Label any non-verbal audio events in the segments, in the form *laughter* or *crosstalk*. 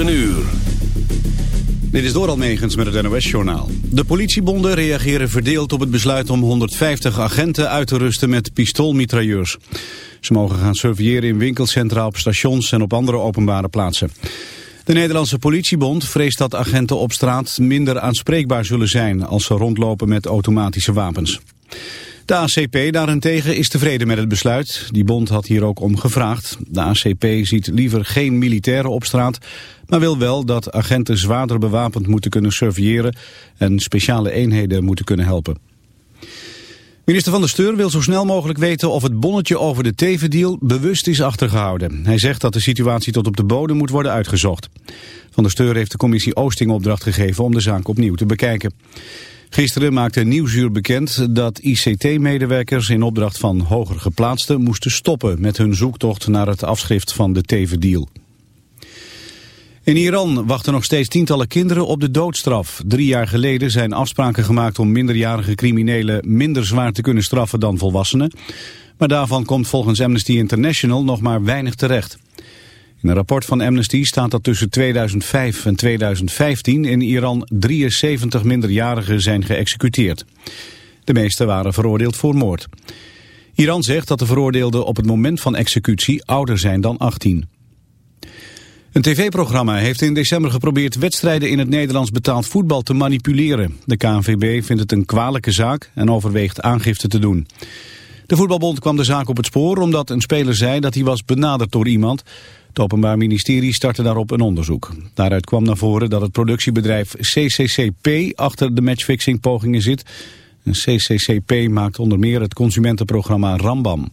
Een uur. Dit is door Almegens met het NOS-journaal. De politiebonden reageren verdeeld op het besluit om 150 agenten uit te rusten met pistoolmitrailleurs. Ze mogen gaan surveilleren in winkelcentra, op stations en op andere openbare plaatsen. De Nederlandse politiebond vreest dat agenten op straat minder aanspreekbaar zullen zijn als ze rondlopen met automatische wapens. De ACP daarentegen is tevreden met het besluit. Die bond had hier ook om gevraagd. De ACP ziet liever geen militairen op straat, maar wil wel dat agenten zwaarder bewapend moeten kunnen surveilleren en speciale eenheden moeten kunnen helpen. Minister van der Steur wil zo snel mogelijk weten of het bonnetje over de tevendeal bewust is achtergehouden. Hij zegt dat de situatie tot op de bodem moet worden uitgezocht. Van der Steur heeft de commissie Oosting opdracht gegeven om de zaak opnieuw te bekijken. Gisteren maakte Nieuwsuur bekend dat ICT-medewerkers in opdracht van hoger geplaatsten moesten stoppen met hun zoektocht naar het afschrift van de tevendeal. In Iran wachten nog steeds tientallen kinderen op de doodstraf. Drie jaar geleden zijn afspraken gemaakt om minderjarige criminelen minder zwaar te kunnen straffen dan volwassenen. Maar daarvan komt volgens Amnesty International nog maar weinig terecht. In een rapport van Amnesty staat dat tussen 2005 en 2015 in Iran 73 minderjarigen zijn geëxecuteerd. De meeste waren veroordeeld voor moord. Iran zegt dat de veroordeelden op het moment van executie ouder zijn dan 18. Een tv-programma heeft in december geprobeerd wedstrijden in het Nederlands betaald voetbal te manipuleren. De KNVB vindt het een kwalijke zaak en overweegt aangifte te doen. De voetbalbond kwam de zaak op het spoor omdat een speler zei dat hij was benaderd door iemand. Het Openbaar Ministerie startte daarop een onderzoek. Daaruit kwam naar voren dat het productiebedrijf CCCP achter de matchfixing-pogingen zit. CCCP maakt onder meer het consumentenprogramma Rambam.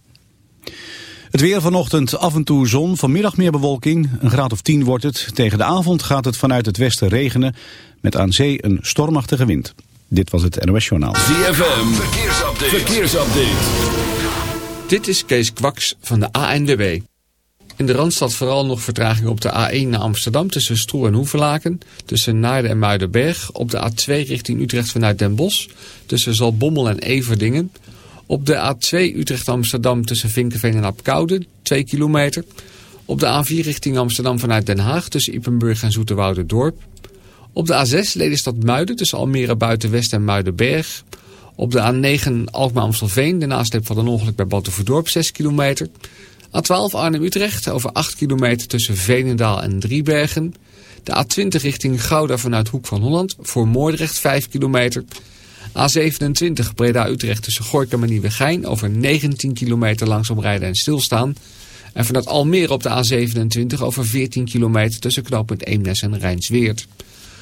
Het weer vanochtend af en toe zon, vanmiddag meer bewolking. Een graad of 10 wordt het. Tegen de avond gaat het vanuit het westen regenen. Met aan zee een stormachtige wind. Dit was het NOS Journaal. ZFM, verkeersupdate. verkeersupdate. Dit is Kees Kwaks van de ANWB. In de Randstad vooral nog vertraging op de A1 naar Amsterdam tussen Stroe en Hoevelaken. Tussen Naarden en Muidenberg. Op de A2 richting Utrecht vanuit Den Bosch. Tussen Zalbommel en Everdingen. Op de A2 Utrecht-Amsterdam tussen Vinkenveen en Apkoude, 2 kilometer. Op de A4 richting Amsterdam vanuit Den Haag tussen Ippenburg en Dorp. Op de A6 Lelystad-Muiden tussen Almere Buitenwest en Muidenberg. Op de A9 Alkmaar-Amstelveen, de nasleep van een ongeluk bij Battenverdorp, 6 kilometer. A12 Arnhem-Utrecht over 8 kilometer tussen Veenendaal en Driebergen. De A20 richting Gouda vanuit Hoek van Holland voor Moordrecht 5 kilometer. A27 Breda-Utrecht tussen Gorkum en Nieuwegein over 19 kilometer langzaam rijden en stilstaan. En vanuit Almere op de A27 over 14 kilometer tussen knooppunt Eemnes en Rijnsweert.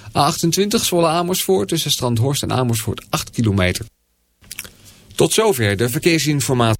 A28 Zwolle Amersfoort tussen Strandhorst en Amersfoort 8 kilometer. Tot zover de verkeersinformatie.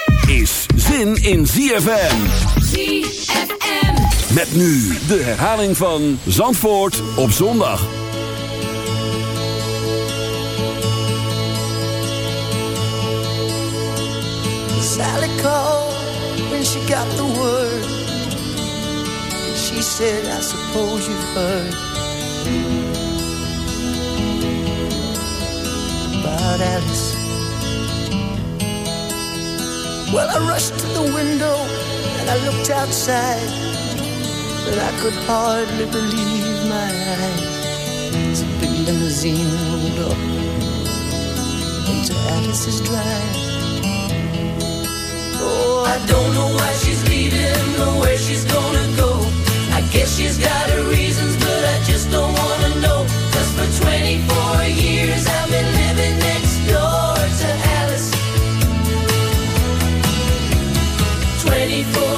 is zin in ZFM. ZFM. Met nu de herhaling van Zandvoort op zondag. Sally called when she got the word. She said, I suppose you've heard. About Alice. Well, I rushed to the window and I looked outside, but I could hardly believe my eyes. As a big limousine rolled up into Alice's drive. Oh, I don't know why she's leaving or where she's gonna go. I guess she's got her reasons, but I just don't wanna know. Cause for 24 years I've been living next 24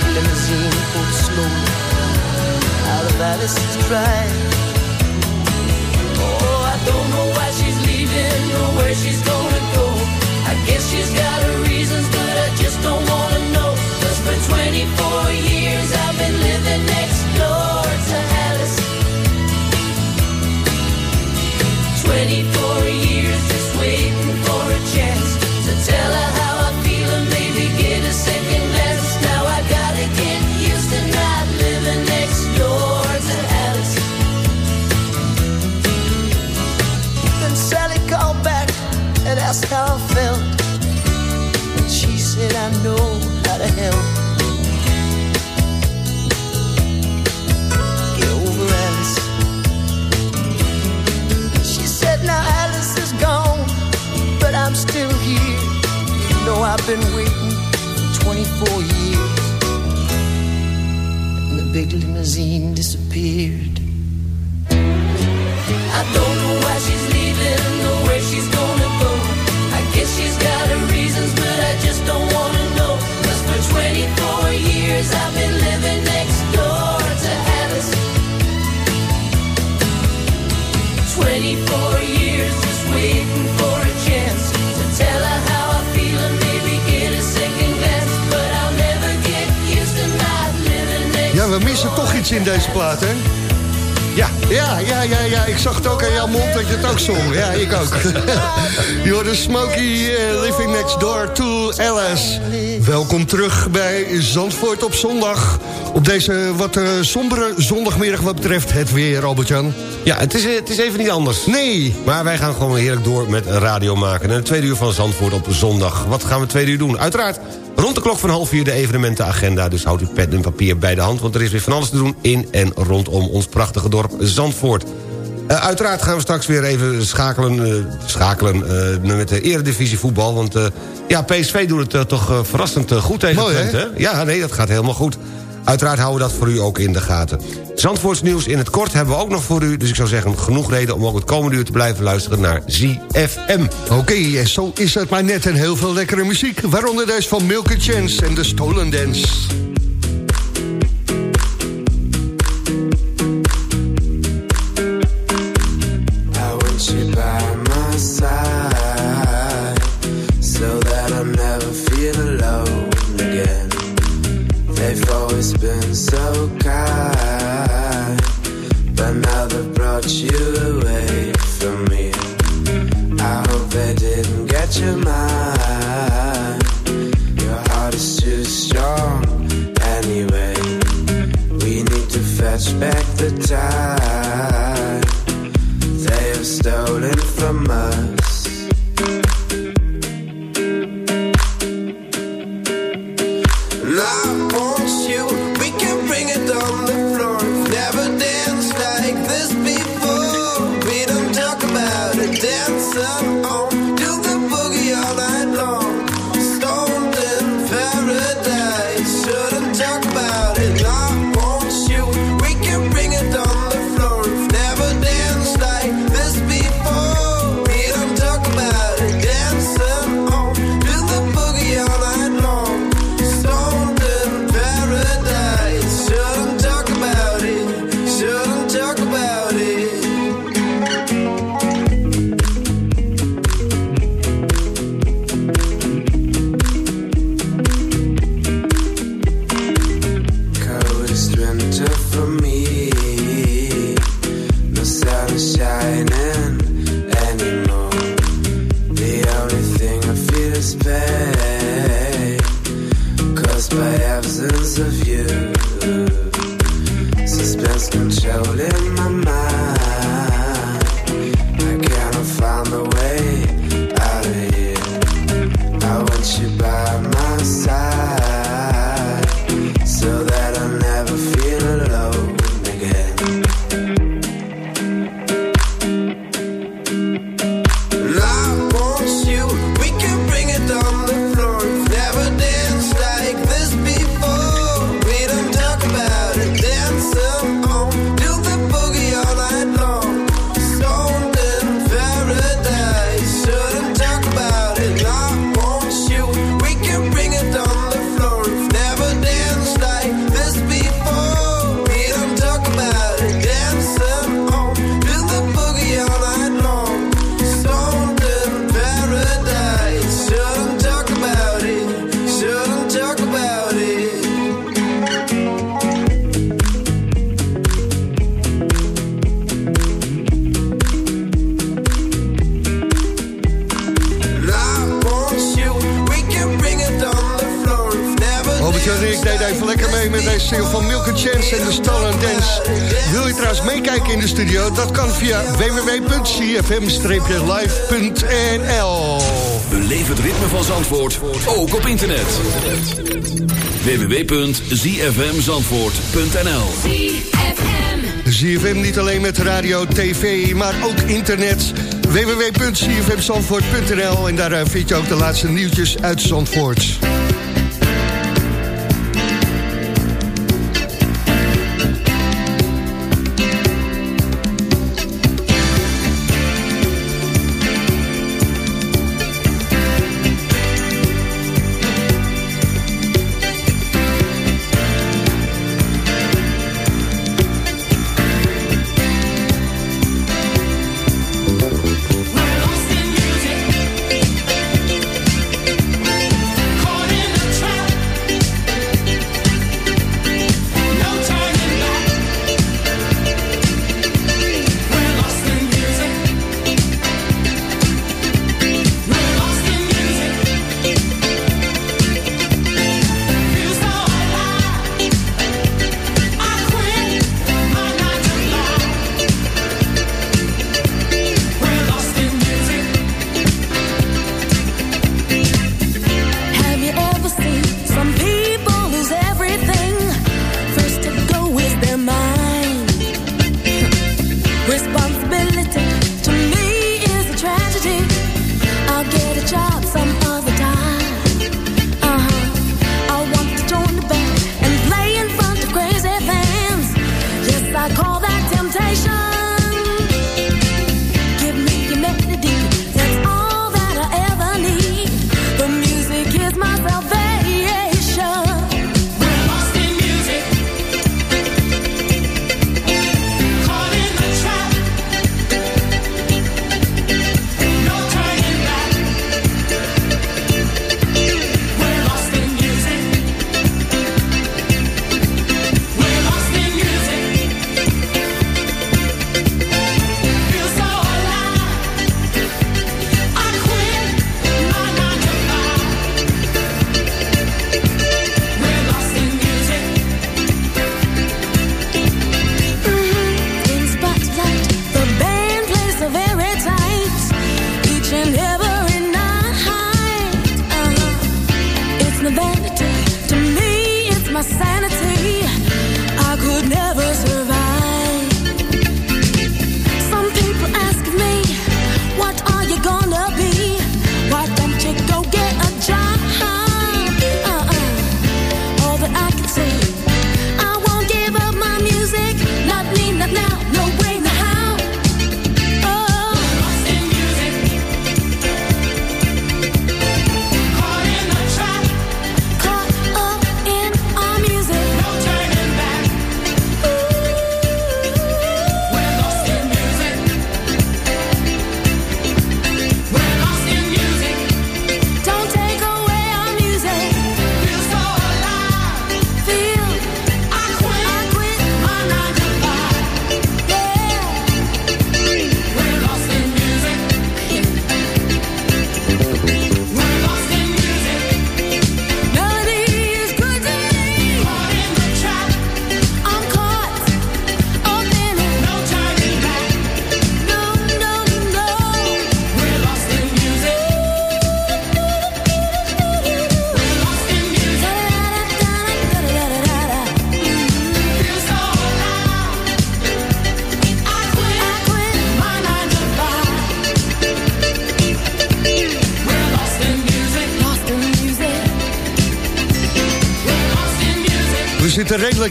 big limousine pulled slowly out of Alice's drive. Oh, I don't know why she's leaving or where she's gonna go. I guess she's got her reasons, but I just don't wanna know. Cause for 24 years I've been living next door to Alice. 24 years just waiting for a chance to tell her I've been waiting for 24 years. And the big limousine disappeared. Toch iets in deze plaat, hè? Ja, ja, ja, ja, ja. Ik zag het ook aan jouw mond dat je het ook zong. Ja, ik ook. *laughs* je hoorde Smokey eh, Living Next Door to Alice. Welkom terug bij Zandvoort op zondag. Op deze wat eh, sombere zondagmiddag wat betreft het weer, Albert-Jan. Ja, het is, het is even niet anders. Nee. Maar wij gaan gewoon heerlijk door met radio maken. En het tweede uur van Zandvoort op zondag. Wat gaan we het tweede uur doen? Uiteraard rond de klok van half vier de evenementenagenda. Dus houd uw pen en papier bij de hand. Want er is weer van alles te doen in en rondom ons prachtige dorp Zandvoort. Uh, uiteraard gaan we straks weer even schakelen, uh, schakelen uh, met de eredivisie voetbal. Want ja, PSV doet het toch verrassend goed tegen Mooi, Twente. hè? Ja, nee, dat gaat helemaal goed. Uiteraard houden we dat voor u ook in de gaten. Zandvoorts nieuws in het kort hebben we ook nog voor u. Dus ik zou zeggen, genoeg reden om ook het komende uur te blijven luisteren naar ZFM. Oké, zo is het maar net en heel veel lekkere muziek. Waaronder deze van Milky Chance en de Stolen Dance. Chance en de Stolen Dance. Wil je trouwens meekijken in de studio? Dat kan via www.cfm-live.nl Beleef het ritme van Zandvoort, ook op internet. www.zfmzandvoort.nl ZFM niet alleen met radio, tv, maar ook internet. www.zfmzandvoort.nl En daar eh, vind je ook de laatste nieuwtjes uit Zandvoort.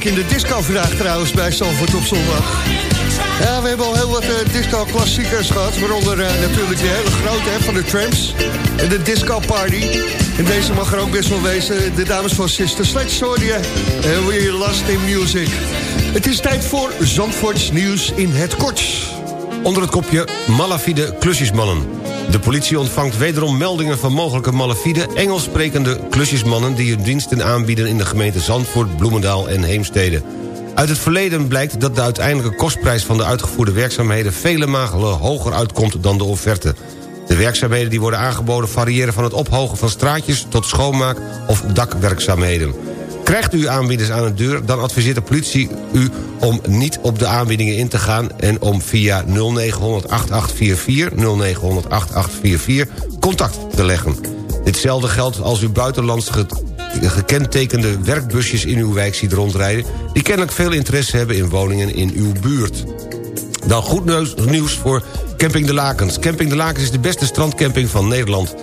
In de disco vandaag trouwens bij Zandvoort op zondag. Ja, we hebben al heel wat uh, disco-klassiekers gehad. Waaronder uh, natuurlijk de hele grote hè, van de Tramps. En de Disco Party. En deze mag er ook best wel wezen. De dames van Sister Sledge hoor je. We Last in Music. Het is tijd voor Zandvoorts nieuws in het kort. Onder het kopje malafide klusjesmannen. De politie ontvangt wederom meldingen van mogelijke malafide... Engels sprekende klusjesmannen die hun diensten aanbieden... in de gemeente Zandvoort, Bloemendaal en Heemstede. Uit het verleden blijkt dat de uiteindelijke kostprijs van de uitgevoerde werkzaamheden... vele malen hoger uitkomt dan de offerte. De werkzaamheden die worden aangeboden variëren van het ophogen van straatjes... tot schoonmaak of dakwerkzaamheden. Krijgt u aanbieders aan de deur, dan adviseert de politie u om niet op de aanbiedingen in te gaan... en om via 0900 8844, 0900 8844 contact te leggen. Ditzelfde geldt als u buitenlands gekentekende werkbusjes in uw wijk ziet rondrijden... die kennelijk veel interesse hebben in woningen in uw buurt. Dan goed nieuws voor Camping de Lakens. Camping de Lakens is de beste strandcamping van Nederland.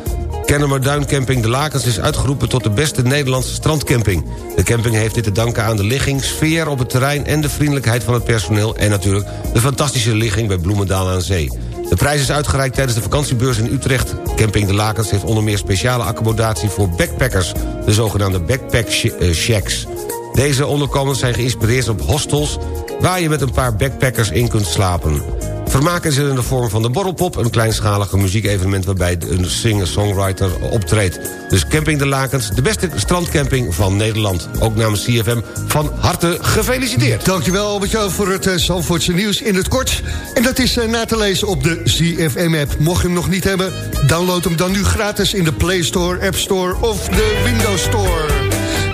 Kennemer Duincamping De Lakens is uitgeroepen tot de beste Nederlandse strandcamping. De camping heeft dit te danken aan de ligging, sfeer op het terrein... en de vriendelijkheid van het personeel en natuurlijk de fantastische ligging bij Bloemendaal aan Zee. De prijs is uitgereikt tijdens de vakantiebeurs in Utrecht. Camping De Lakens heeft onder meer speciale accommodatie voor backpackers... de zogenaamde backpack eh, shacks. Deze onderkomens zijn geïnspireerd op hostels... waar je met een paar backpackers in kunt slapen. Vermaak is in de vorm van de Borrelpop... een kleinschalige muziekevenement waarbij een singer-songwriter optreedt. Dus Camping de Lakens, de beste strandcamping van Nederland. Ook namens CFM van harte gefeliciteerd. Dankjewel Albert-Jan voor het uh, Zandvoortse nieuws in het kort. En dat is uh, na te lezen op de CFM-app. Mocht je hem nog niet hebben, download hem dan nu gratis... in de Play Store, App Store of de Windows Store.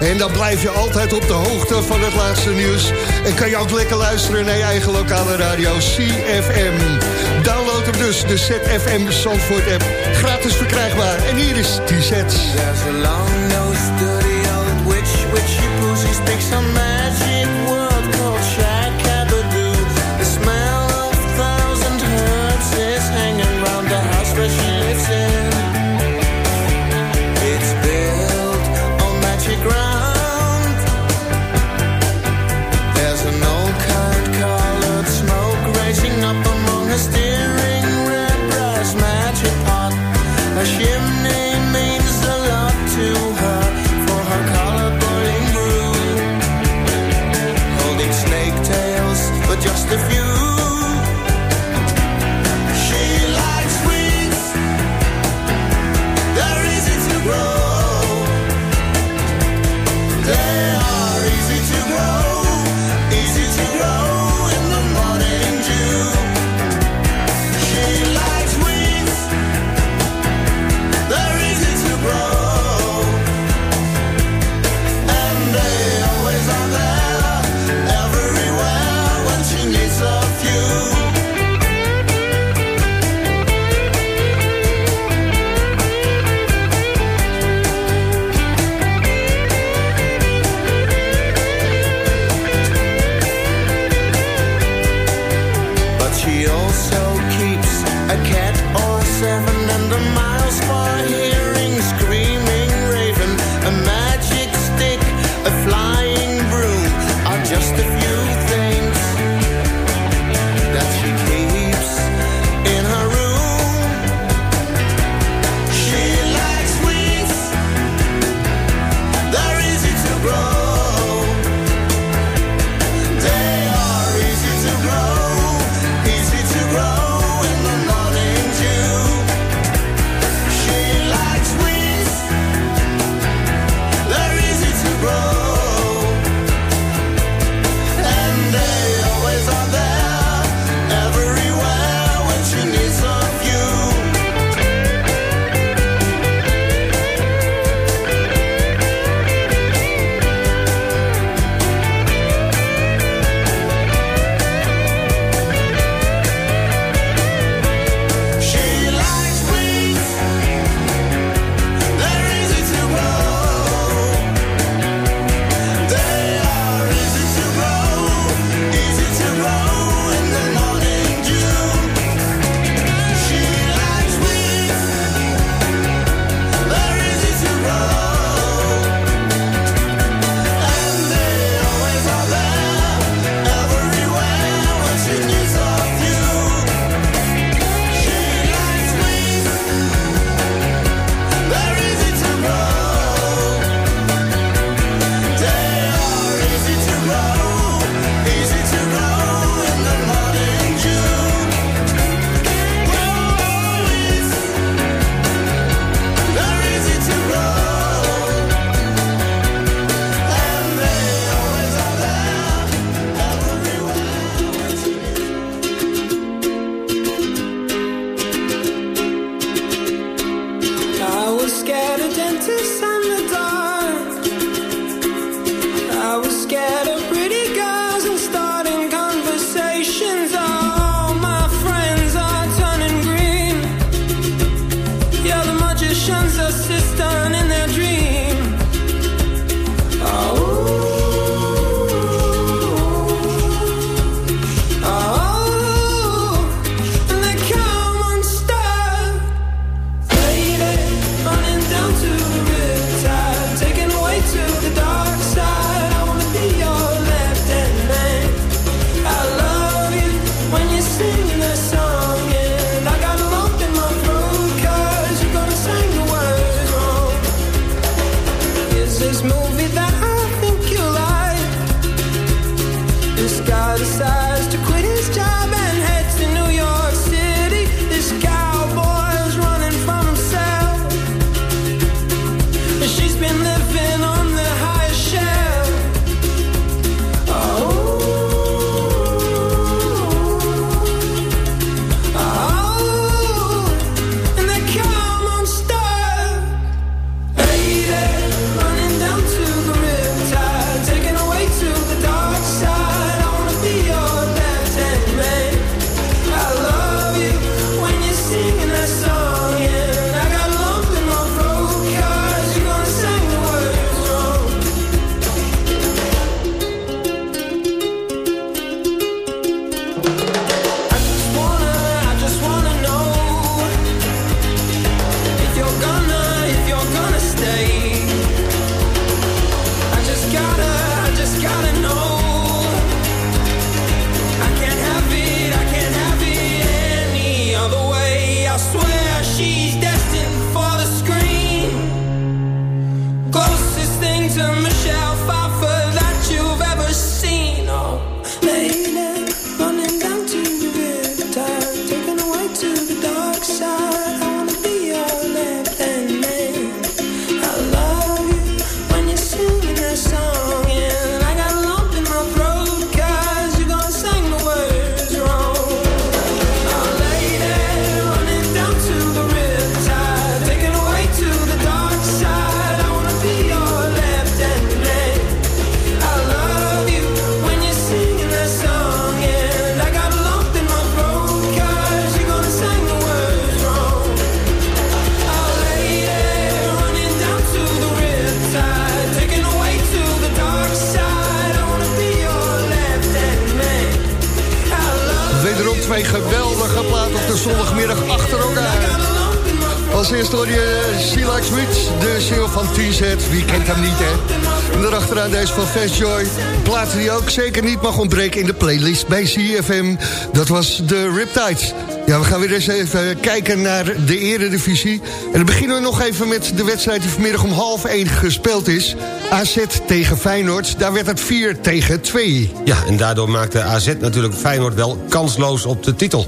En dan blijf je altijd op de hoogte van het laatste nieuws. En kan je ook lekker luisteren naar je eigen lokale radio CFM. Download hem dus, de ZFM Zandvoort app. Gratis verkrijgbaar. En hier is TZ. There's a long witch, witchy poo, she some magic this movie that Als eerste hoor je de single van TZ. Wie kent hem niet, hè? En daarachteraan deze van Fast Joy. Platen die ook zeker niet mag ontbreken in de playlist bij CFM. Dat was de Riptides. Ja, we gaan weer eens even kijken naar de eredivisie. En dan beginnen we nog even met de wedstrijd die vanmiddag om half 1 gespeeld is. AZ tegen Feyenoord, daar werd het 4 tegen 2. Ja, en daardoor maakte AZ natuurlijk Feyenoord wel kansloos op de titel.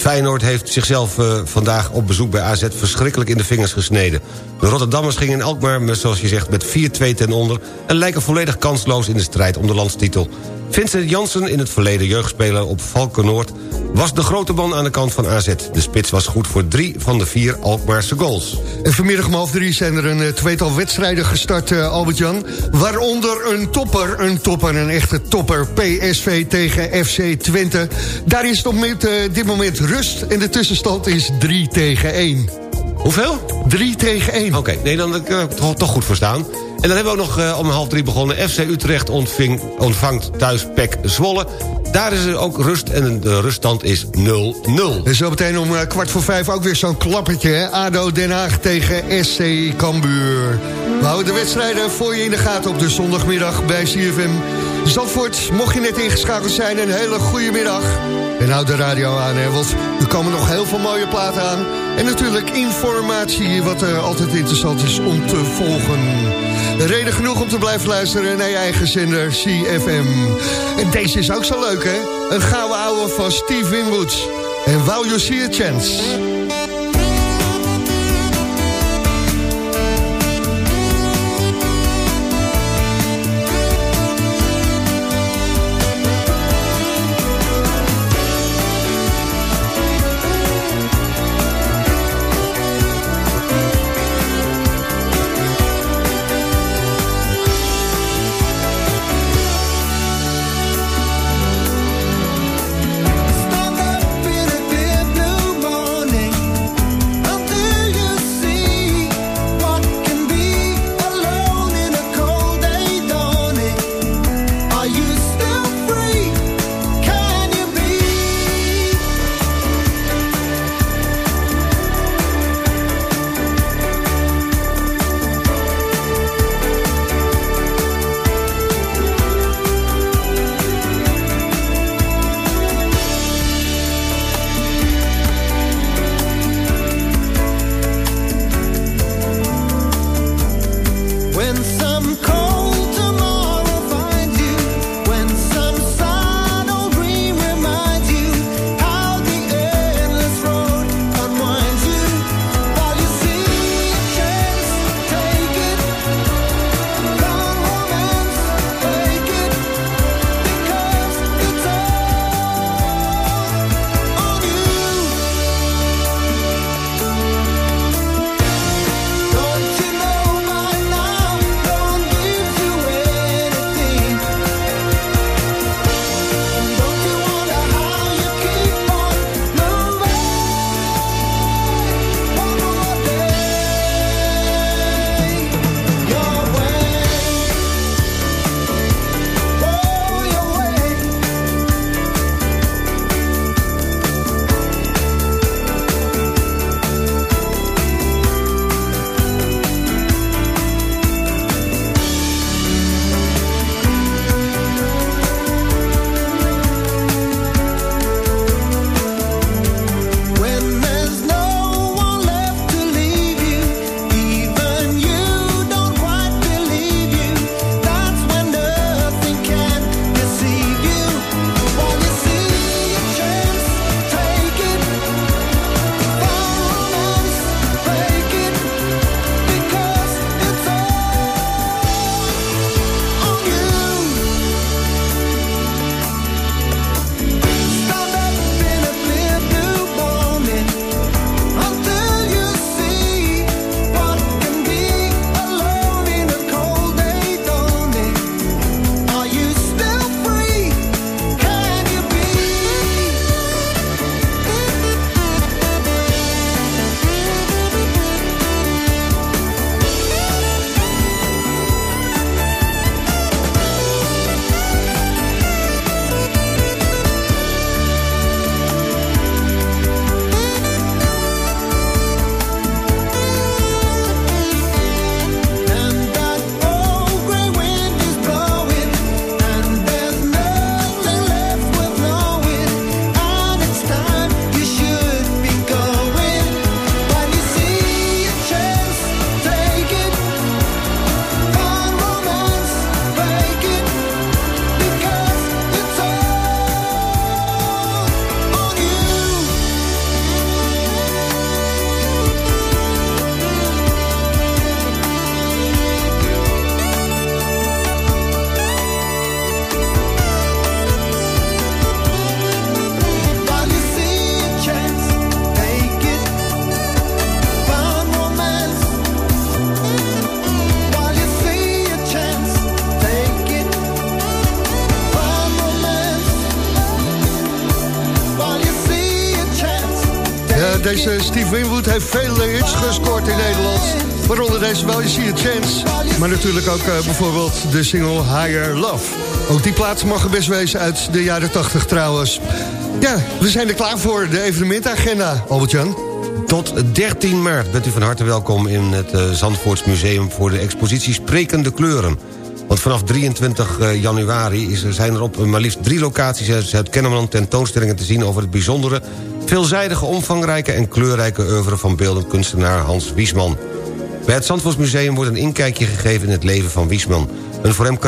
Feyenoord heeft zichzelf eh, vandaag op bezoek bij AZ verschrikkelijk in de vingers gesneden. De Rotterdammers gingen in Alkmaar, zoals je zegt, met 4-2 ten onder... en lijken volledig kansloos in de strijd om de landstitel. Vincent Jansen, in het verleden jeugdspeler op Valkenoord... was de grote man aan de kant van AZ. De spits was goed voor drie van de vier Alkmaarse goals. En vanmiddag om half drie zijn er een eh, tweetal wedstrijden gestart, eh, Albert-Jan. Waaronder een topper, een topper, een echte topper. PSV tegen FC Twente. Daar is het op met, eh, dit moment rust en de tussenstand is 3 tegen 1. Hoeveel? 3 tegen 1. Oké, nee, dan heb ik er toch, toch goed voor staan. En dan hebben we ook nog eh, om half drie begonnen. FC Utrecht ontving, ontvangt thuis PEC Zwolle. Daar is er ook rust en de ruststand is 0-0. En zo meteen om eh, kwart voor vijf ook weer zo'n klappertje. Hè? ADO Den Haag tegen SC Cambuur. We houden de wedstrijden voor je in de gaten op de zondagmiddag bij CFM. Zandvoort, mocht je net ingeschakeld zijn, een hele goede middag. En houd de radio aan, hè, want er komen nog heel veel mooie platen aan. En natuurlijk informatie, wat eh, altijd interessant is om te volgen. Reden genoeg om te blijven luisteren naar je eigen zender CFM. En deze is ook zo leuk, hè? Een gouden ouwe van Steve Winwoods. En Wow You See A Chance. Heeft vele hits gescoord in Nederland. Waaronder deze wel, je ziet het chance. Maar natuurlijk ook uh, bijvoorbeeld de single Higher Love. Ook die plaats mag er best wezen uit de jaren 80 trouwens. Ja, we zijn er klaar voor, de evenementagenda, Albert-Jan. Tot 13 maart bent u van harte welkom in het uh, Zandvoortsmuseum... voor de expositie Sprekende Kleuren. Want vanaf 23 uh, januari zijn er op maar liefst drie locaties... uit Zuid-Kennemerland tentoonstellingen te zien over het bijzondere... veelzijdige, omvangrijke en kleurrijke oeuvre van beeldend kunstenaar Hans Wiesman. Bij het Zandvoortsmuseum wordt een inkijkje gegeven in het leven van Wiesman. Een voor hem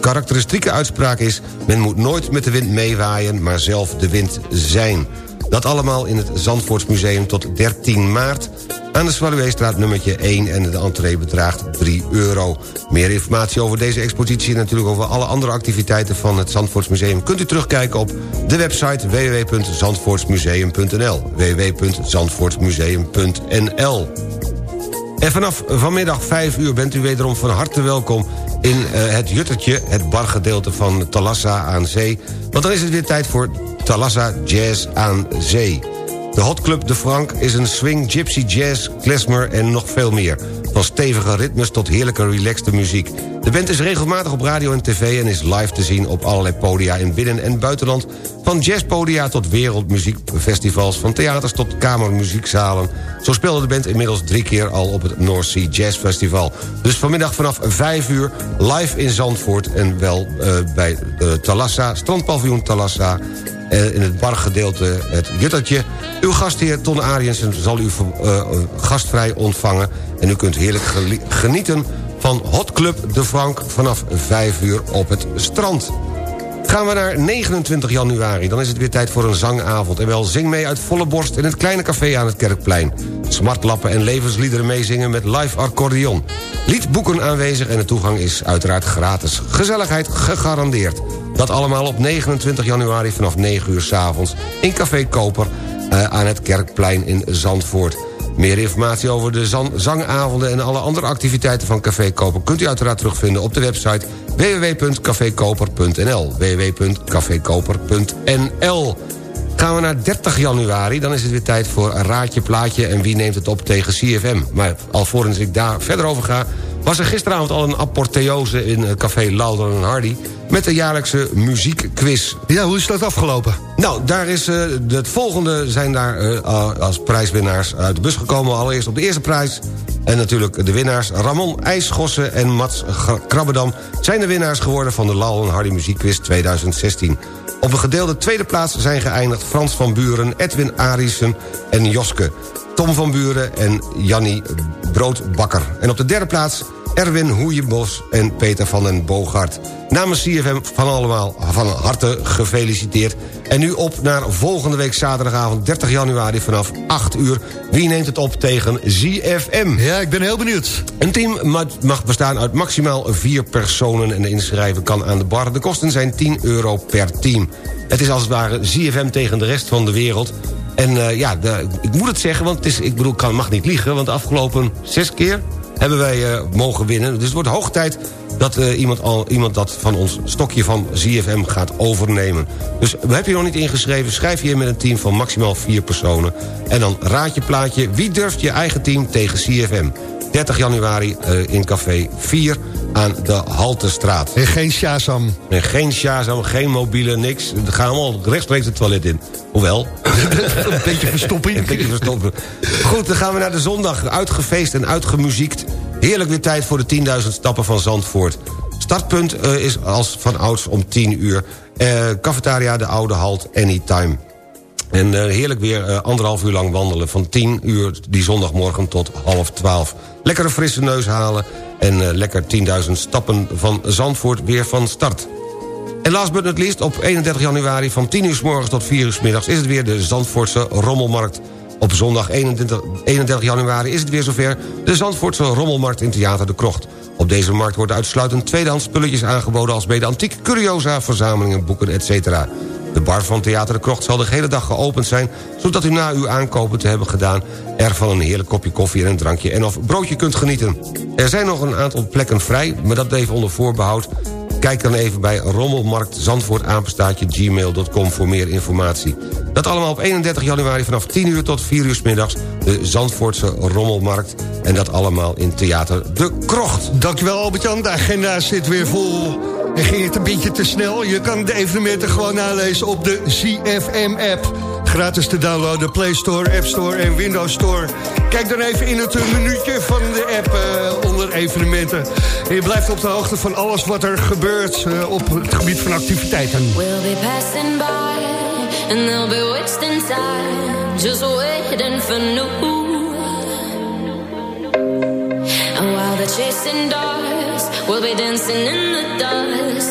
karakteristieke uitspraak is... men moet nooit met de wind meewaaien, maar zelf de wind zijn. Dat allemaal in het Zandvoortsmuseum tot 13 maart... aan de Zwaluweestraat nummertje 1 en de entree bedraagt 3 euro. Meer informatie over deze expositie... en natuurlijk over alle andere activiteiten van het Zandvoortsmuseum... kunt u terugkijken op de website www.zandvoortsmuseum.nl www.zandvoortsmuseum.nl en vanaf vanmiddag 5 uur bent u wederom van harte welkom in uh, het Juttertje, het bargedeelte van Talassa aan Zee. Want dan is het weer tijd voor Talassa Jazz aan Zee. De Hot Club de Frank is een swing, gypsy, jazz, klezmer en nog veel meer. Van stevige ritmes tot heerlijke relaxte muziek. De band is regelmatig op radio en tv en is live te zien op allerlei podia in binnen- en buitenland. Van jazzpodia tot wereldmuziekfestivals, van theaters tot kamermuziekzalen. Zo speelde de band inmiddels drie keer al op het North Sea Jazz Festival. Dus vanmiddag vanaf 5 uur live in Zandvoort en wel uh, bij uh, Talassa, strandpaviljoen Talassa uh, in het bargedeelte het Juttertje. Uw gastheer Ton Ariensen zal u gastvrij ontvangen... en u kunt heerlijk genieten van Hot Club de Frank... vanaf 5 uur op het strand. Gaan we naar 29 januari, dan is het weer tijd voor een zangavond. En wel zing mee uit volle borst in het kleine café aan het Kerkplein. Smartlappen en levensliederen meezingen met live accordeon. Liedboeken aanwezig en de toegang is uiteraard gratis. Gezelligheid gegarandeerd. Dat allemaal op 29 januari vanaf 9 uur s avonds in Café Koper uh, aan het Kerkplein in Zandvoort. Meer informatie over de zangavonden en alle andere activiteiten van Café Koper... kunt u uiteraard terugvinden op de website www.cafekoper.nl www.cafekoper.nl Gaan we naar 30 januari, dan is het weer tijd voor Raadje Plaatje... en wie neemt het op tegen CFM. Maar alvorens ik daar verder over ga... was er gisteravond al een apotheose in Café Lauder en Hardy... met de jaarlijkse muziekquiz. Ja, hoe is dat afgelopen? Nou, daar is uh, het volgende zijn daar uh, als prijswinnaars uit de bus gekomen. Allereerst op de eerste prijs. En natuurlijk de winnaars Ramon IJsgossen en Mats Krabbedam... zijn de winnaars geworden van de Lauder en Hardy Muziekquiz 2016. Op een gedeelde tweede plaats zijn geëindigd Frans van Buren... Edwin Arissen en Joske. Tom van Buren en Jannie Broodbakker. En op de derde plaats Erwin Hoeienbos en Peter van den Boogaard. Namens CFM van allemaal van harte gefeliciteerd. En nu op naar volgende week zaterdagavond 30 januari vanaf 8 uur. Wie neemt het op tegen ZFM? Ja, ik ben heel benieuwd. Een team mag bestaan uit maximaal vier personen... en de inschrijven kan aan de bar. De kosten zijn 10 euro per team. Het is als het ware ZFM tegen de rest van de wereld... En uh, ja, de, ik moet het zeggen, want het is, ik bedoel, ik mag niet liegen... want de afgelopen zes keer hebben wij uh, mogen winnen. Dus het wordt hoog tijd dat uh, iemand, al, iemand dat van ons stokje van ZFM gaat overnemen. Dus heb je nog niet ingeschreven, schrijf je in met een team van maximaal vier personen. En dan raad je plaatje, wie durft je eigen team tegen CFM? 30 januari uh, in café 4 aan de Haltestraat. En geen Shazam. En geen Shazam, geen mobiele, niks. We gaan allemaal rechtstreeks het toilet in. Hoewel. *laughs* een beetje verstopping. een beetje verstoppen. Goed, dan gaan we naar de zondag. Uitgefeest en uitgemuziekt. Heerlijk weer tijd voor de 10.000 stappen van Zandvoort. Startpunt uh, is als van ouds om 10 uur. Uh, cafetaria De Oude Halt Anytime. En uh, heerlijk weer anderhalf uur lang wandelen. Van 10 uur die zondagmorgen tot half 12. Lekker een frisse neus halen. En lekker 10.000 stappen van Zandvoort weer van start. En last but not least, op 31 januari van 10 uur s morgens tot 4 uur s middags... is het weer de Zandvoortse Rommelmarkt. Op zondag 21, 31 januari is het weer zover... de Zandvoortse Rommelmarkt in Theater de Krocht. Op deze markt worden uitsluitend tweedehands spulletjes aangeboden... als mede antiek, curiosa, verzamelingen, boeken, etc. De bar van Theater de Krocht zal de hele dag geopend zijn... zodat u na uw aankopen te hebben gedaan... er van een heerlijk kopje koffie en een drankje en of broodje kunt genieten. Er zijn nog een aantal plekken vrij, maar dat even onder voorbehoud... Kijk dan even bij rommelmarktzandvoortaanpestaatje.gmail.com voor meer informatie. Dat allemaal op 31 januari vanaf 10 uur tot 4 uur s middags... de Zandvoortse Rommelmarkt. En dat allemaal in Theater De Krocht. Dankjewel Albert-Jan, de agenda zit weer vol. En ging het een beetje te snel? Je kan de evenementen gewoon nalezen op de CFM-app. Gratis te downloaden, Play Store, App Store en Windows Store. Kijk dan even in het minuutje van de app eh, onder evenementen. Je blijft op de hoogte van alles wat er gebeurt eh, op het gebied van activiteiten. We'll be passing by and they'll be wasting just waiting for. And while they're chasing we'll be dancing in the dust.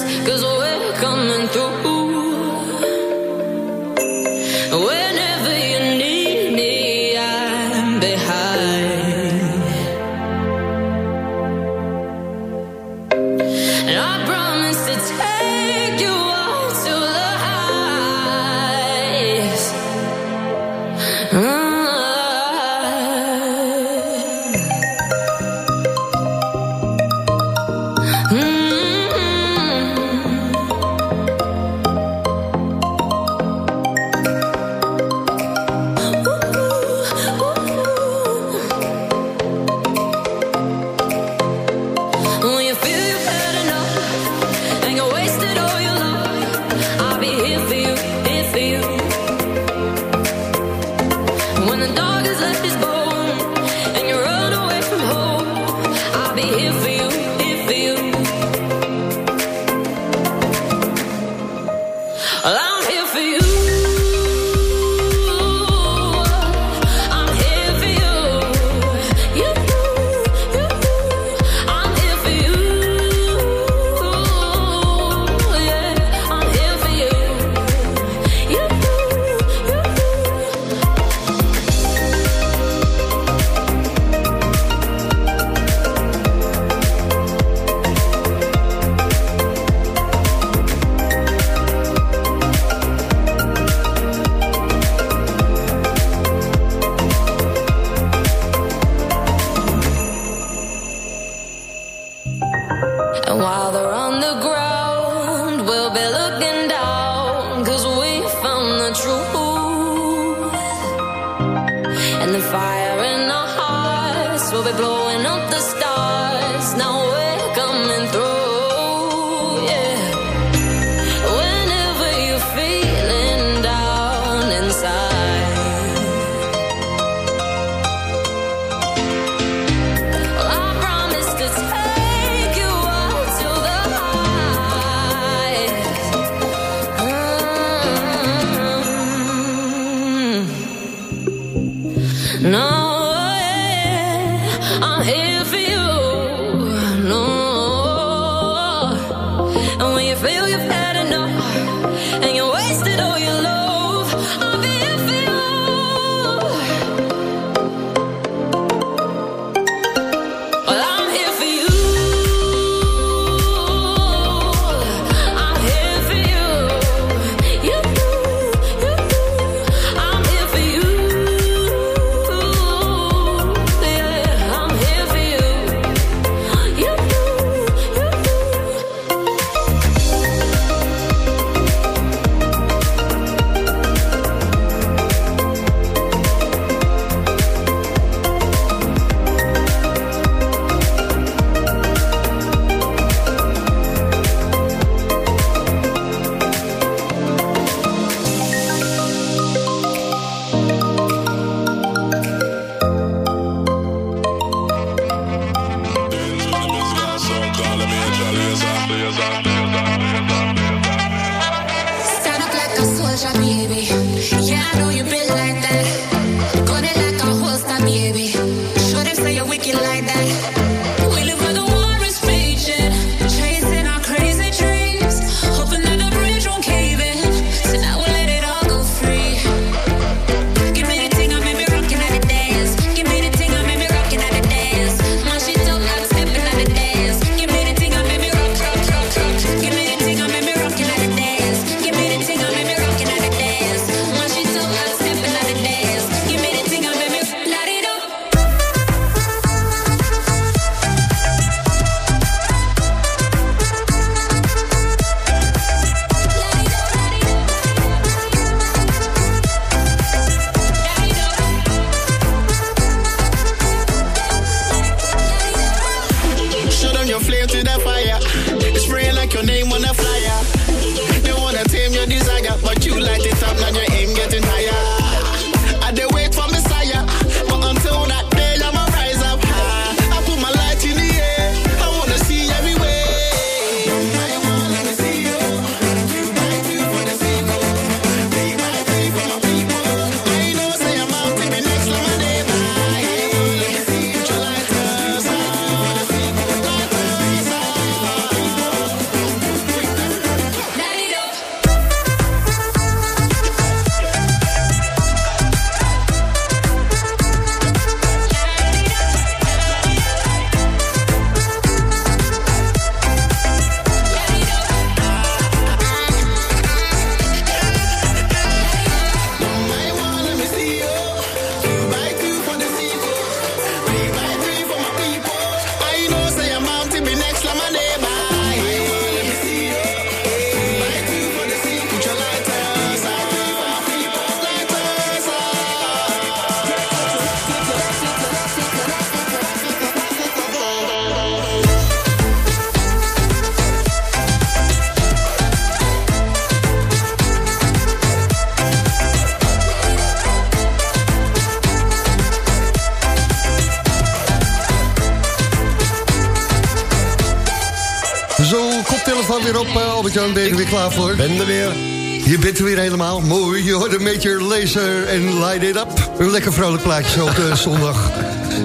Helemaal mooi. Je hoort een beetje laser en light it up. Een lekker vrolijk plaatje zo op de *laughs* zondag.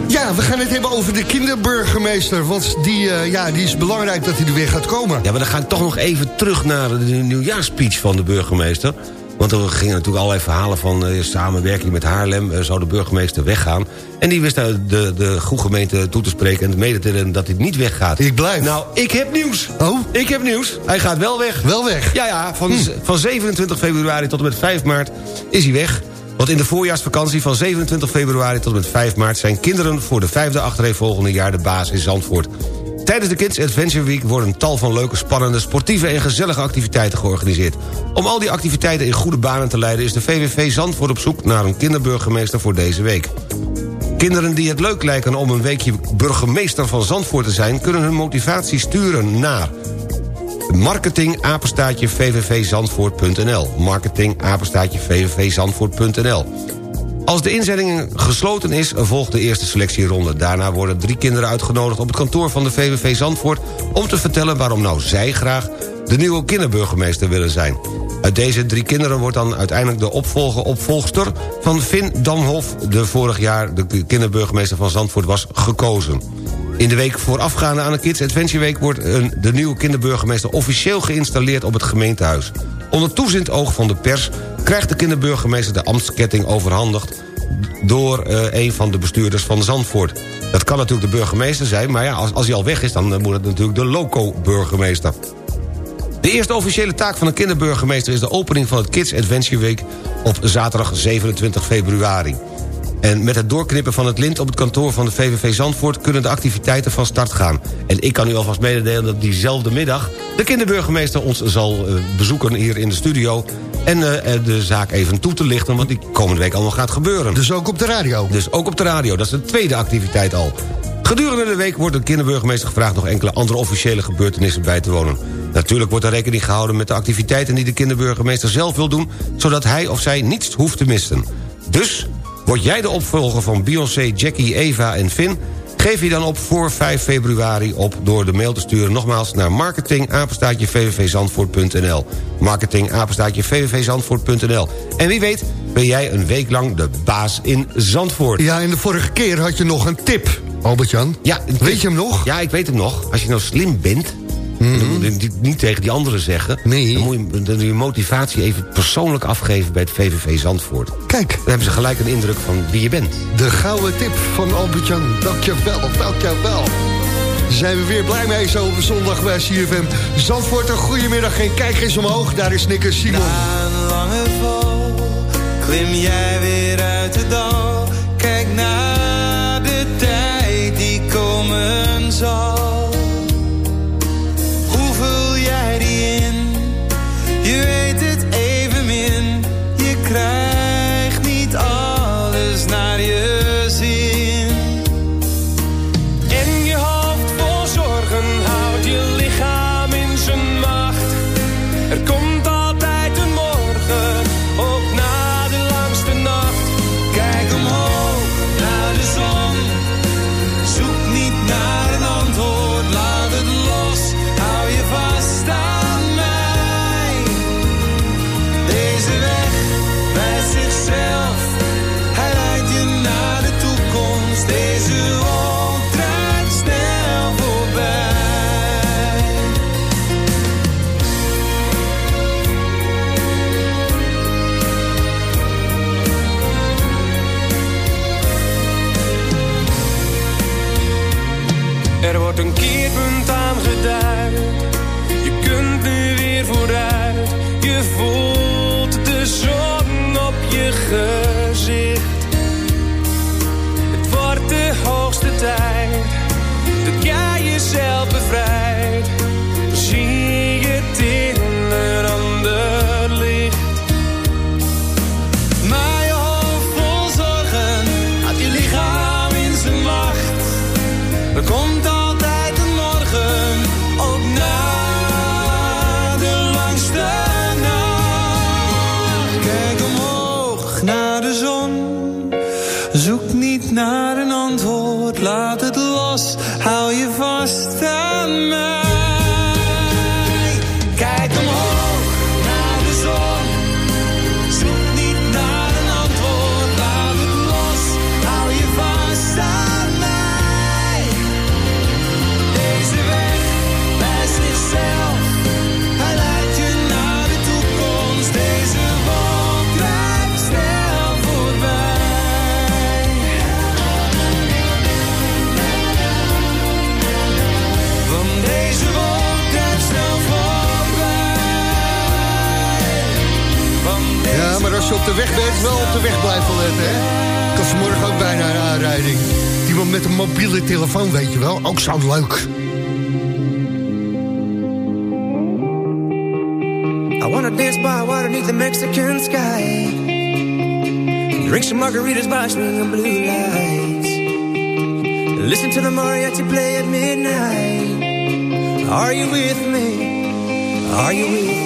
Ja, we gaan het hebben over de kinderburgemeester. Want die, uh, ja, die is belangrijk dat hij er weer gaat komen. Ja, maar dan ga ik toch nog even terug naar de nieuwjaarspeech van de burgemeester. Want er gingen natuurlijk allerlei verhalen van uh, samenwerking met Haarlem... Uh, zou de burgemeester weggaan. En die wist de, de, de goede gemeente toe te spreken... en mede te delen dat hij niet weggaat. Ik blijf. Nou, ik heb nieuws. Oh? Ik heb nieuws. Hij gaat wel weg. Wel weg? Ja, ja. Van, hm. van 27 februari tot en met 5 maart is hij weg. Want in de voorjaarsvakantie van 27 februari tot en met 5 maart... zijn kinderen voor de vijfde achtereenvolgende jaar de baas in Zandvoort. Tijdens de Kids Adventure Week worden tal van leuke, spannende... sportieve en gezellige activiteiten georganiseerd. Om al die activiteiten in goede banen te leiden... is de VVV Zandvoort op zoek naar een kinderburgemeester voor deze week. Kinderen die het leuk lijken om een weekje burgemeester van Zandvoort te zijn... kunnen hun motivatie sturen naar marketing apenstaatje vvvzandvoort.nl marketing vvvzandvoort.nl als de inzending gesloten is, volgt de eerste selectieronde. Daarna worden drie kinderen uitgenodigd op het kantoor van de VVV Zandvoort... om te vertellen waarom nou zij graag de nieuwe kinderburgemeester willen zijn. Uit deze drie kinderen wordt dan uiteindelijk de opvolger opvolgster... van Vin Damhof, de vorig jaar de kinderburgemeester van Zandvoort was gekozen. In de week voorafgaande aan de Kids Adventure Week... wordt een, de nieuwe kinderburgemeester officieel geïnstalleerd op het gemeentehuis. Onder toezicht oog van de pers krijgt de kinderburgemeester de ambtsketting overhandigd door uh, een van de bestuurders van Zandvoort. Dat kan natuurlijk de burgemeester zijn, maar ja, als, als hij al weg is... dan moet het natuurlijk de loco-burgemeester. De eerste officiële taak van een kinderburgemeester... is de opening van het Kids Adventure Week op zaterdag 27 februari. En met het doorknippen van het lint op het kantoor van de VVV Zandvoort... kunnen de activiteiten van start gaan. En ik kan u alvast mededelen dat diezelfde middag... de kinderburgemeester ons zal uh, bezoeken hier in de studio... en uh, de zaak even toe te lichten, want die komende week allemaal gaat gebeuren. Dus ook op de radio? Dus ook op de radio, dat is de tweede activiteit al. Gedurende de week wordt de kinderburgemeester gevraagd... nog enkele andere officiële gebeurtenissen bij te wonen. Natuurlijk wordt er rekening gehouden met de activiteiten... die de kinderburgemeester zelf wil doen... zodat hij of zij niets hoeft te missen. Dus Word jij de opvolger van Beyoncé, Jackie, Eva en Finn? Geef je dan op voor 5 februari op door de mail te sturen... nogmaals naar marketingapenstaatje vvvzandvoort.nl. Marketingapenstaatje vvvzandvoort.nl. En wie weet ben jij een week lang de baas in Zandvoort. Ja, en de vorige keer had je nog een tip, Albert-Jan. Ja, weet je hem nog? Ja, ik weet hem nog. Als je nou slim bent Mm -hmm. Niet tegen die anderen zeggen. Nee. Dan moet je, dan je motivatie even persoonlijk afgeven bij het VVV Zandvoort. Kijk. Dan hebben ze gelijk een indruk van wie je bent. De gouden tip van Albert-Jan. Dankjewel, dankjewel. Zijn we weer blij mee zo op zondag bij CFM. Zandvoort, een goedemiddag en kijk eens omhoog. Daar is Nikke Simon. Na een lange val klim jij weer uit de dal. Kijk naar de tijd die komen zal. Weg wel op de weg blijven letten, hè? Ik had vanmorgen ook bijna een aanrijding. Iemand met een mobiele telefoon, weet je wel. Ook zo leuk. I wanna dance by water beneath the Mexican sky. Drink some margaritas by swinging blue lights. Listen to the mariachi play at midnight. Are you with me? Are you with me?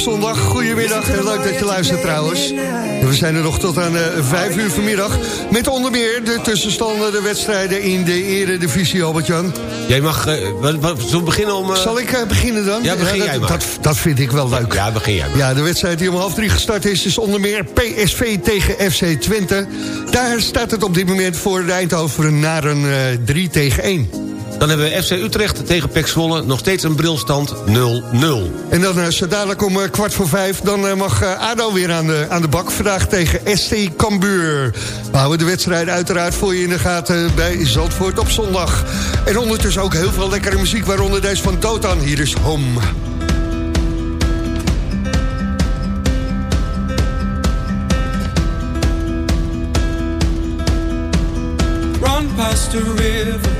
Zondag. Goedemiddag en leuk dat je luistert trouwens. En we zijn er nog tot aan uh, vijf uur vanmiddag. Met onder meer de tussenstanden, de wedstrijden in de eredivisie, Albert-Jan. Jij mag... eh, wat, wat, zullen we beginnen om... eh, Zal ik eh, beginnen dan? Ja, begin dat, jij maar. Dat, dat vind ik wel leuk. Ja, begin jij maar. Ja, de wedstrijd die om half drie gestart is, is onder meer PSV tegen FC Twente. Daar staat het op dit moment voor de Eindhoven naar een eh 3 tegen 1. Dan hebben we FC Utrecht tegen Pek Zwolle. Nog steeds een brilstand 0-0. En dan uh, zo dadelijk om uh, kwart voor vijf... dan uh, mag uh, ADO weer aan de, aan de bak. Vandaag tegen SC Cambuur. We houden de wedstrijd uiteraard voor je in de gaten... bij Zandvoort op zondag. En ondertussen ook heel veel lekkere muziek... waaronder deze van Dotan. Hier is Home. Run past the rivers,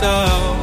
so.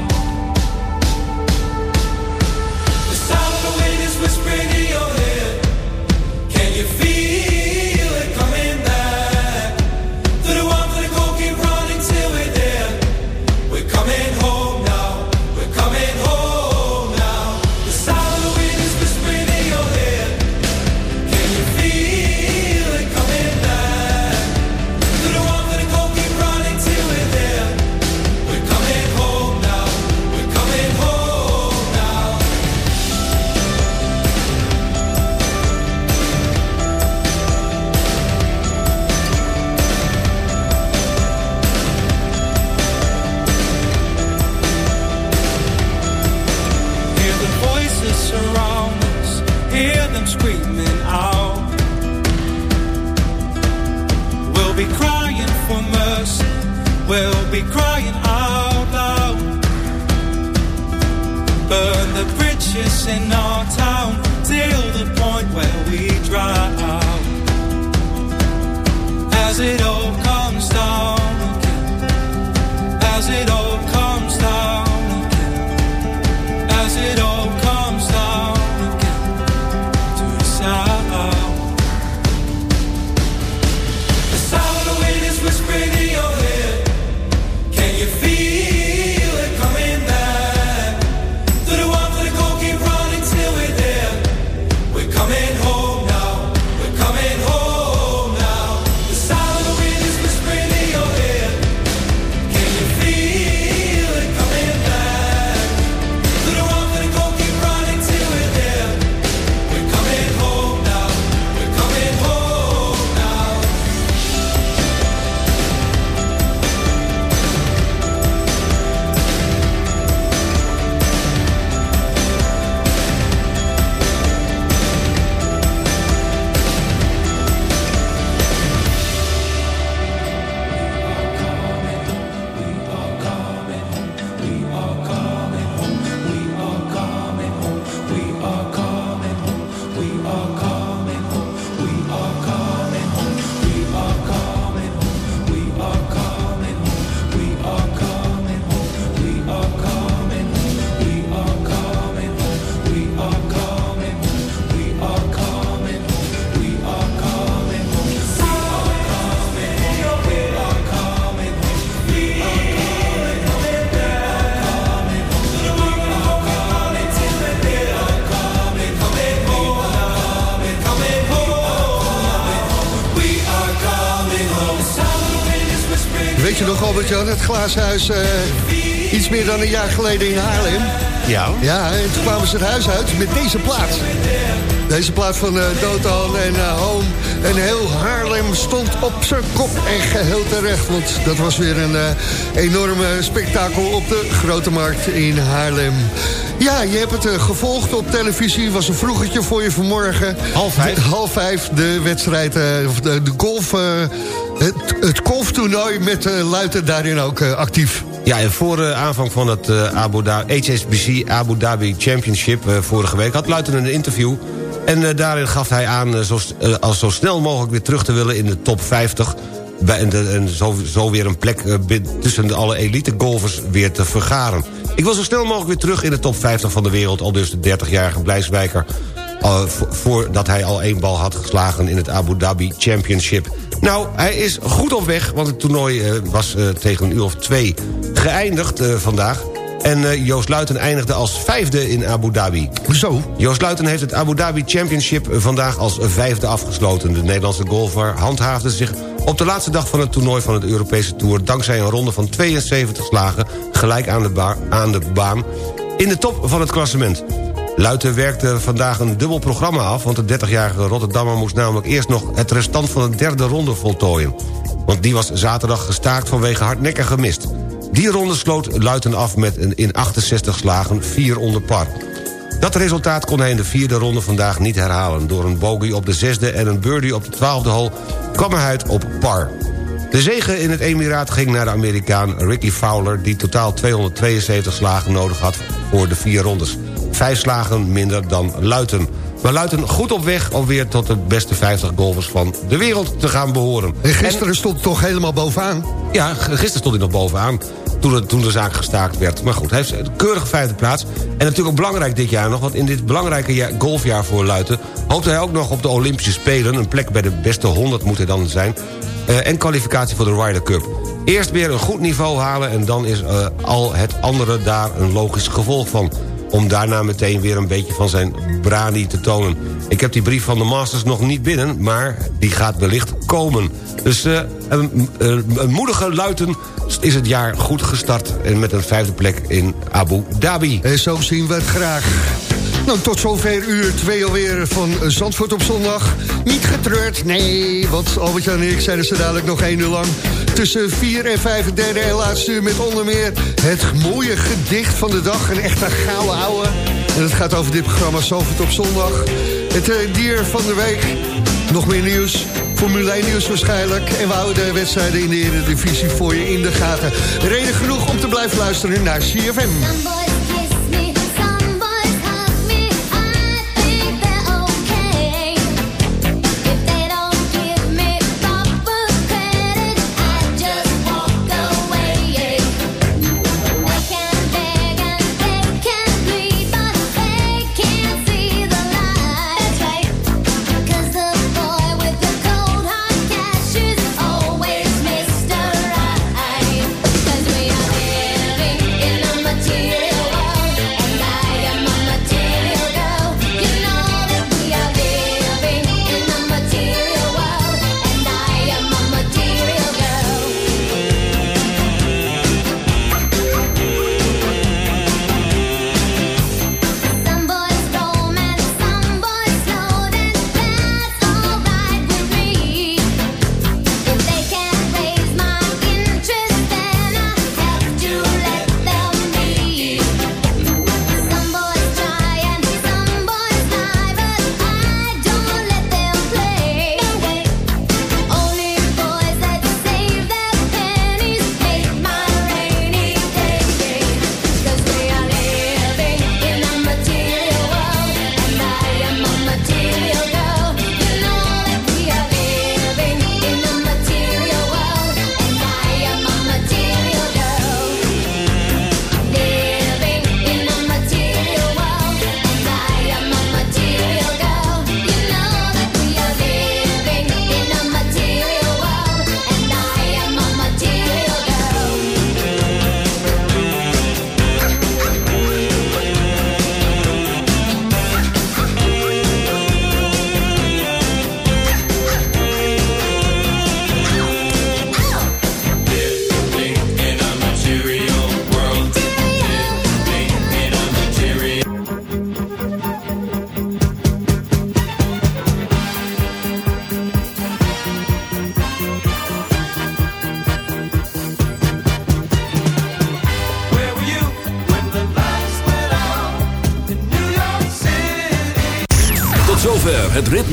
Bridges in weet je nog, Albert-Jan, het glazen eh, iets meer dan een jaar geleden in Haarlem. Ja. Ja, en toen kwamen ze het huis uit met deze plaat. Deze plaat van Dotan en eh, Home. En heel Haarlem stond op zijn kop en geheel terecht. Want dat was weer een eh, enorme spektakel op de Grote Markt in Haarlem. Ja, je hebt het gevolgd op televisie. Was een vroegertje voor je vanmorgen. Half vijf. De- half vijf, de wedstrijd, of de, de golf... het, het golftoernooi met eh Luiten daarin ook actief. Ja, en voor de aanvang van het eh, Abu HSBC Abu Dhabi Championship eh, vorige week... had Luiten een interview. En eh, daarin gaf hij aan... eh, zo, eh, als zo snel mogelijk weer terug te willen in de top 50... Bij, en, zo, zo weer een plek eh, tussen alle elite golfers weer te vergaren. Ik wil zo snel mogelijk weer terug in de top 50 van de wereld... al dus de 30-jarige Blijswijker... eh, vo- voordat hij al één bal had geslagen in het Abu Dhabi Championship. Nou, hij is goed op weg, want het toernooi eh, was eh, tegen een uur of twee geëindigd vandaag. En Joost Luiten eindigde als vijfde in Abu Dhabi. Hoezo? Joost Luiten heeft het Abu Dhabi Championship vandaag als vijfde afgesloten. De Nederlandse golfer handhaafde zich op de laatste dag van het toernooi van het Europese Tour... dankzij een ronde van 72 slagen gelijk aan de, aan de baan in de top van het klassement. Luiten werkte vandaag een dubbel programma af... want de 30-jarige Rotterdammer moest namelijk eerst nog het restant van de derde ronde voltooien. Want die was zaterdag gestaakt vanwege hardnekkige mist. Die ronde sloot Luiten af met een in 68 slagen 4 onder par. Dat resultaat kon hij in de vierde ronde vandaag niet herhalen. Door een bogey op de zesde en een birdie op de twaalfde hole kwam hij uit op par. De zege in het Emiraat ging naar de Amerikaan Ricky Fowler... die totaal 272 slagen nodig had voor de vier rondes. Vijf slagen minder dan Luiten. Maar Luiten goed op weg om weer tot de beste 50 golfers van de wereld te gaan behoren. En gisteren stond het toch helemaal bovenaan? Ja, gisteren stond hij nog bovenaan. Toen, het- toen de zaak gestaakt werd. Maar goed, hij heeft een keurige vijfde plaats. En natuurlijk ook belangrijk dit jaar nog... want in dit belangrijke jaar- golfjaar voor Luiten... hoopt hij ook nog op de Olympische Spelen. Een plek bij de beste 100 moet hij dan zijn. eh, en kwalificatie voor de Ryder Cup. Eerst weer een goed niveau halen... en dan is eh, al het andere daar een logisch gevolg van om daarna meteen weer een beetje van zijn brani te tonen. Ik heb die brief van de Masters nog niet binnen... maar die gaat wellicht komen. Dus eh, een, een, moedige luiten is het jaar goed gestart... en met een vijfde plek in Abu Dhabi. En zo zien we het graag. Nou, tot zover uur 2 alweer van Zandvoort op zondag. Niet getreurd, nee, want Albert-Jan en ik zijn er dadelijk nog één uur lang. Tussen 4 en 5 het derde en laatste uur met onder meer het mooie gedicht van de dag. Een echte gouden ouwe. En het gaat over dit programma Zandvoort op zondag. Het eh, dier van de week. Nog meer nieuws. Formule 1 nieuws waarschijnlijk. En we houden de wedstrijden in de Eredivisie voor je in de gaten. Reden genoeg om te blijven luisteren naar CFM.